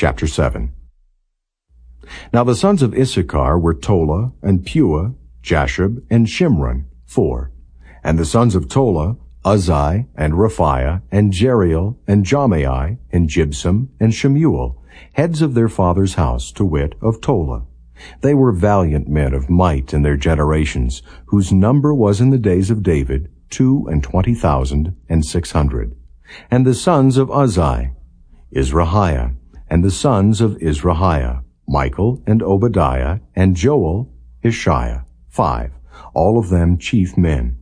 Chapter 7 Now the sons of Issachar were Tola, and Puah, Jashub, and Shimrom, four. And the sons of Tola, Uzzi, and Rephaiah, and Jeriel, and Jahmai, and Jibsam, and Shemuel, heads of their father's house, to wit, of Tola. They were valiant men of might in their generations, whose number was in the days of David two and twenty thousand and six hundred. And the sons of Uzzi, Izrahiah, and the sons of Izrahiah, Michael and Obadiah, and Joel, Ishiah, five, all of them chief men.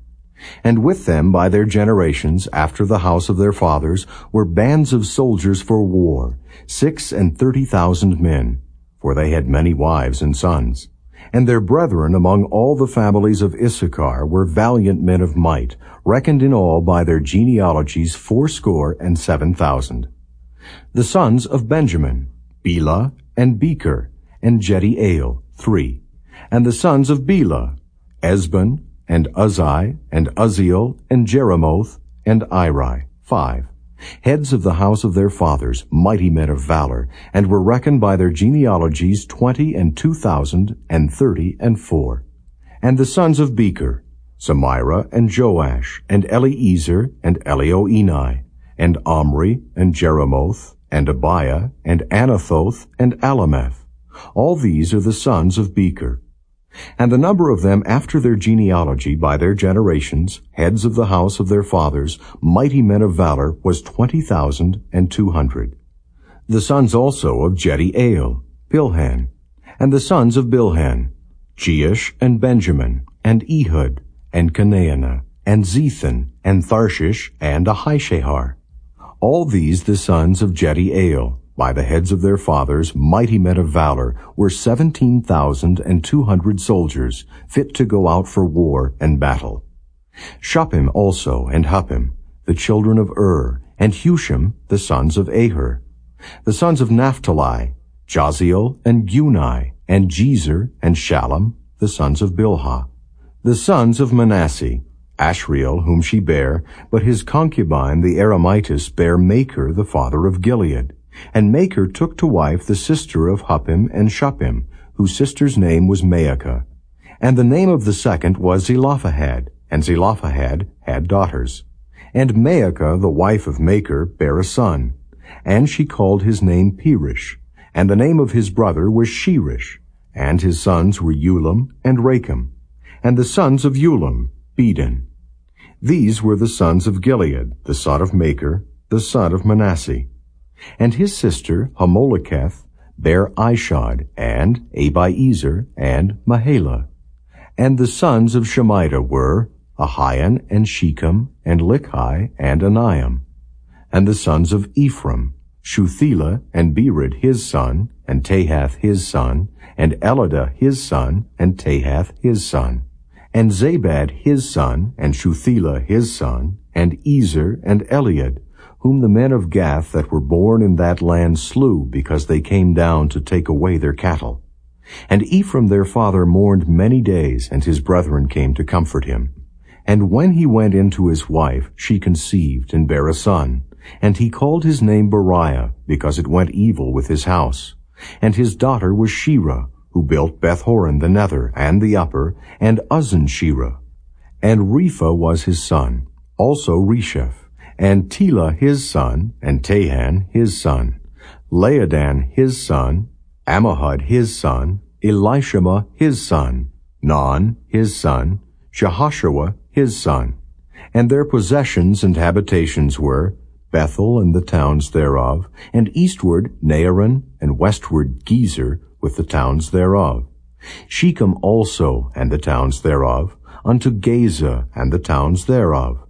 And with them by their generations, after the house of their fathers, were bands of soldiers for war, six and thirty thousand men, for they had many wives and sons. And their brethren among all the families of Issachar were valiant men of might, reckoned in all by their genealogies fourscore and seven thousand. The sons of Benjamin, Bela, and Becher, and Jediael, three. And the sons of Bela, Ezbon, and Uzzi, and Uzziel, and Jerimoth, and Iri, five heads of the house of their fathers, mighty men of valor, and were reckoned by their genealogies twenty and two thousand and thirty and four. And the sons of Becher, Zemira, and Joash, and Eliezer, and Elioenai, and Omri, and Jerimoth, and Abiah, and Anathoth, and Alameth. All these are the sons of Becher. And the number of them after their genealogy by their generations, heads of the house of their fathers, mighty men of valor, was twenty thousand and two hundred. The sons also of Jediael, Bilhan, and the sons of Bilhan, Jeush and Benjamin, and Ehud, and Chenaanah, and Zethan, and Tharshish, and Ahishahar. All these the sons of Jediael, by the heads of their fathers, mighty men of valor, were seventeen thousand and two hundred soldiers, fit to go out for war and battle. Shuppim also and Huppim, the children of Ur, and Hushim, the sons of Aher. The sons of Naphtali, Jahziel and Guni, and Jezer and Shallum, the sons of Bilhah. The sons of Manasseh, Ashriel, whom she bare, but his concubine the Aramitess bare Machir, the father of Gilead. And Machir took to wife the sister of Huppim and Shuppim, whose sister's name was Maachah. And the name of the second was Zelophehad, and Zelophehad had daughters. And Maachah, the wife of Machir, bare a son. And she called his name Peresh. And the name of his brother was Sheresh. And his sons were Ulam and Rakem. And the sons of Ulam, Bedan. These were the sons of Gilead, the son of Machir, the son of Manasseh. And his sister Hammoleketh bare Ishod, and Abiezer, and Mahalah. And the sons of Shemida were Ahian, and Shechem, and Likhi, and Aniam. And the sons of Ephraim, Shuthelah, and Bered his son, and Tahath his son, and Eladah his son, and Tahath his son. And Zabad his son, and Shuthelah his son, and Ezer, and Elead, whom the men of Gath that were born in that land slew because they came down to take away their cattle. And Ephraim their father mourned many days, and his brethren came to comfort him. And when he went into his wife, she conceived and bare a son. And he called his name Beriah, because it went evil with his house. And his daughter was Sherah, who built Bethhoron the nether and the upper, and Uzzensherah. And Rephah was his son, also Resheph and Telah his son, and Tahan his son, Laadan his son, Ammihud his son, Elishama his son, Non his son, Jehoshuah his son. And their possessions and habitations were Bethel and the towns thereof, and eastward Naaran, and westward Gezer with the towns thereof. Shechem also and the towns thereof, unto Gaza and the towns thereof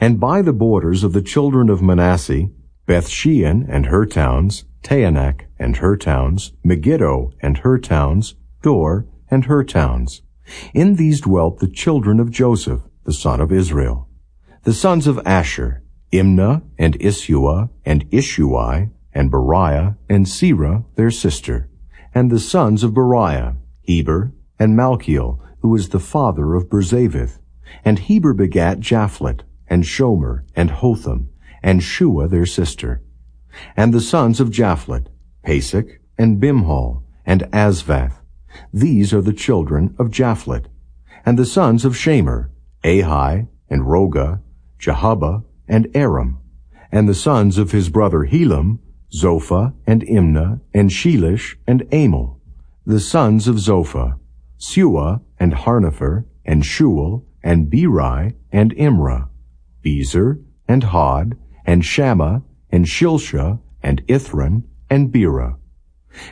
and by the borders of the children of Manasseh, Bethshean and her towns, Taanach and her towns, Megiddo and her towns, Dor and her towns. In these dwelt the children of Joseph, the son of Israel. The sons of Asher, Imnah and Isuah and Ishui and Beriah and Serah their sister, and the sons of Beriah, Heber and Malchiel, who is the father of Birzavith. And Heber begat Japhlet, and Shomer, and Hotham, and Shua their sister. And the sons of Japhlet, Pasach, and Bimhal, and Ashvath. These are the children of Japhlet. And the sons of Shamer, Ahi, and Rohgah, Jehubbah, and Aram. And the sons of his brother Helem, Zophah, and Imna, and Shelesh, and Amal. The sons of Zophah, Suah, and Harnepher, and Shual, and Beri, and Imrah, Bezer, and Hod, and Shamma, and Shilshah, and Ithran, and Bera.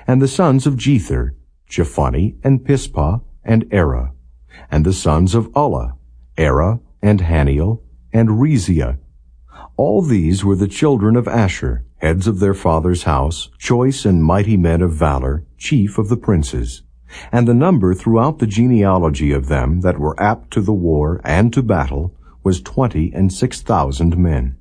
And the sons of Jether, Chephani, and Pispah, and Era. And the sons of Ulla, Era, and Haniel, and Rezia. All these were the children of Asher, heads of their father's house, choice and mighty men of valor, chief of the princes. And the number throughout the genealogy of them that were apt to the war and to battle was twenty and six thousand men.